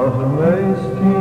ah meskin